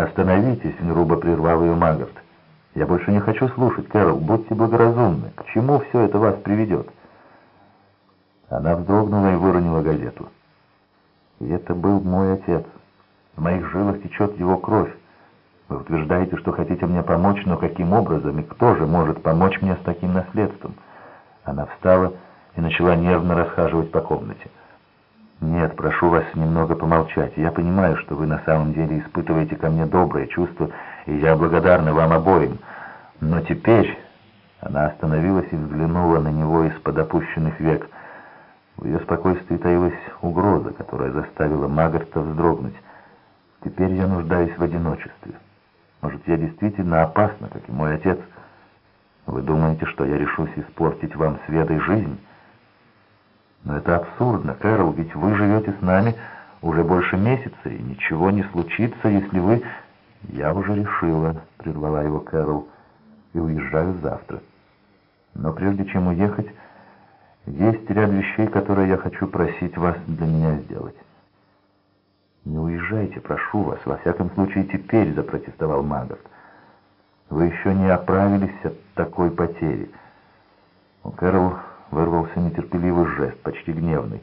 «Остановитесь!» — грубо прервал ее Магарт. «Я больше не хочу слушать, Кэрол. Будьте благоразумны. К чему все это вас приведет?» Она вздрогнула и выронила газету. «И это был мой отец. В моих жилах течет его кровь. Вы утверждаете, что хотите мне помочь, но каким образом и кто же может помочь мне с таким наследством?» Она встала и начала нервно расхаживать по комнате. «Нет, прошу вас немного помолчать. Я понимаю, что вы на самом деле испытываете ко мне добрые чувства, и я благодарна вам обоим. Но теперь...» Она остановилась и взглянула на него из-под опущенных век. В ее спокойствии таилась угроза, которая заставила Магарта вздрогнуть. «Теперь я нуждаюсь в одиночестве. Может, я действительно опасна, как и мой отец? Вы думаете, что я решусь испортить вам свет и жизнь?» Но это абсурдно, Кэрол, ведь вы живете с нами уже больше месяца, и ничего не случится, если вы... Я уже решила, прервала его Кэрол, и уезжаю завтра. Но прежде чем уехать, есть ряд вещей, которые я хочу просить вас для меня сделать. «Не уезжайте, прошу вас, во всяком случае теперь», — запротестовал Магов. «Вы еще не оправились от такой потери». Кэрол вырвался нетерпеливый жест, почти гневный.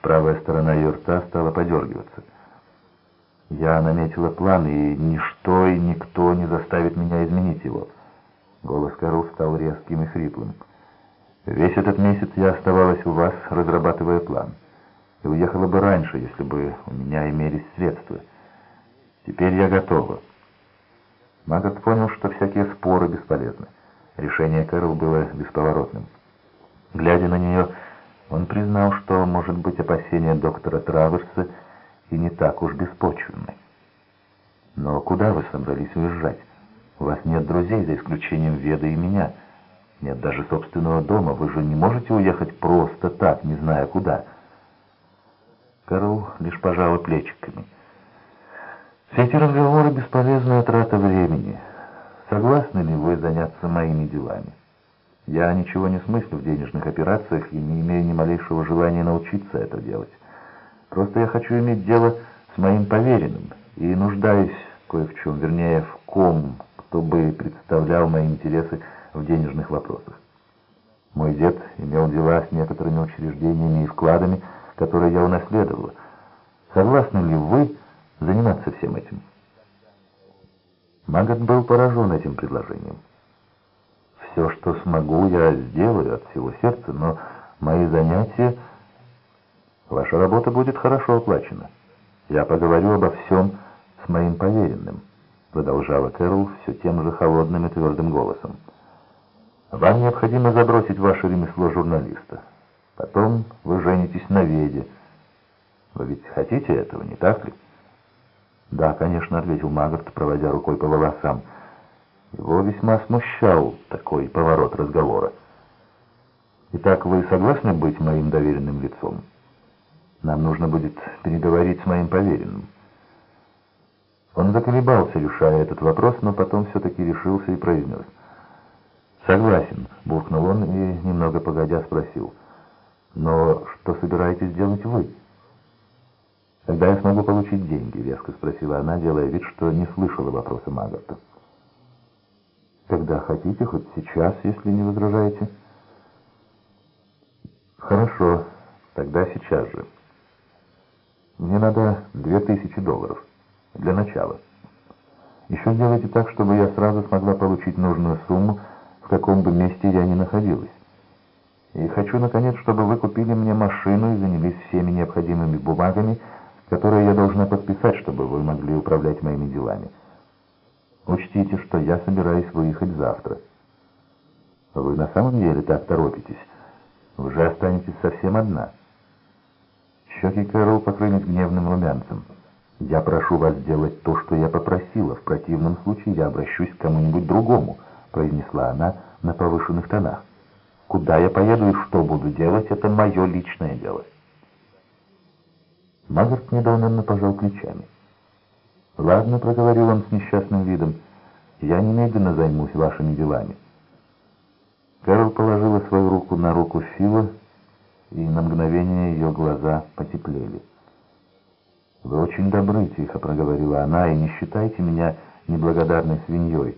Правая сторона ее рта стала подергиваться. Я наметила план, и ничто и никто не заставит меня изменить его. Голос Карл стал резким и хриплым. Весь этот месяц я оставалась у вас, разрабатывая план. И уехала бы раньше, если бы у меня имелись средства. Теперь я готова. Магат понял, что всякие споры бесполезны. Решение Кэрол было бесповоротным. Глядя на нее, он признал, что, может быть, опасения доктора Траверса и не так уж беспочвенны. «Но куда вы собрались уезжать? У вас нет друзей, за исключением Веды и меня. Нет даже собственного дома. Вы же не можете уехать просто так, не зная куда». Карл лишь пожала плечиками. «Все эти разговоры — бесполезная трата времени. Согласны ли вы заняться моими делами?» Я ничего не смыслю в денежных операциях и не имею ни малейшего желания научиться это делать. Просто я хочу иметь дело с моим поверенным и нуждаюсь кое в чем, вернее, в ком, кто бы представлял мои интересы в денежных вопросах. Мой дед имел дела с некоторыми учреждениями и вкладами, которые я унаследовала. Согласны ли вы заниматься всем этим? Магат был поражен этим предложением. Все, что смогу, я сделаю от всего сердца, но мои занятия... Ваша работа будет хорошо оплачена. Я поговорю обо всем с моим поверенным, продолжала Кэрол все тем же холодным и твердым голосом. Вам необходимо забросить ваше ремесло журналиста. Потом вы женитесь на веде. Вы ведь хотите этого, не так ли? Да, конечно, ответил Магарт, проводя рукой по волосам. Его весьма смущал такой поворот разговора. «Итак, вы согласны быть моим доверенным лицом? Нам нужно будет переговорить с моим поверенным». Он заколебался, решая этот вопрос, но потом все-таки решился и произнес. «Согласен», — буркнул он и, немного погодя, спросил. «Но что собираетесь делать вы?» «Когда я смогу получить деньги?» — резко спросила она, делая вид, что не слышала вопроса Магарта. Когда хотите, хоть сейчас, если не возражаете. Хорошо, тогда сейчас же. Мне надо две тысячи долларов. Для начала. Еще сделайте так, чтобы я сразу смогла получить нужную сумму, в каком бы месте я ни находилась. И хочу, наконец, чтобы вы купили мне машину и занялись всеми необходимыми бумагами, которые я должна подписать, чтобы вы могли управлять моими делами. Учтите, что я собираюсь выехать завтра. Вы на самом деле так торопитесь? Вы же останетесь совсем одна. Щеки Кэрол покрылись гневным румянцем. «Я прошу вас сделать то, что я попросила. В противном случае я обращусь к кому-нибудь другому», — произнесла она на повышенных тонах. «Куда я поеду и что буду делать, это мое личное дело». Магарт недоуменно пожал плечами. «Ладно», — проговорил он с несчастным видом, — «я немедленно займусь вашими делами». Кэрол положила свою руку на руку Фила, и на мгновение ее глаза потеплели. «Вы очень добры», — тихо проговорила она, — «и не считайте меня неблагодарной свиньей».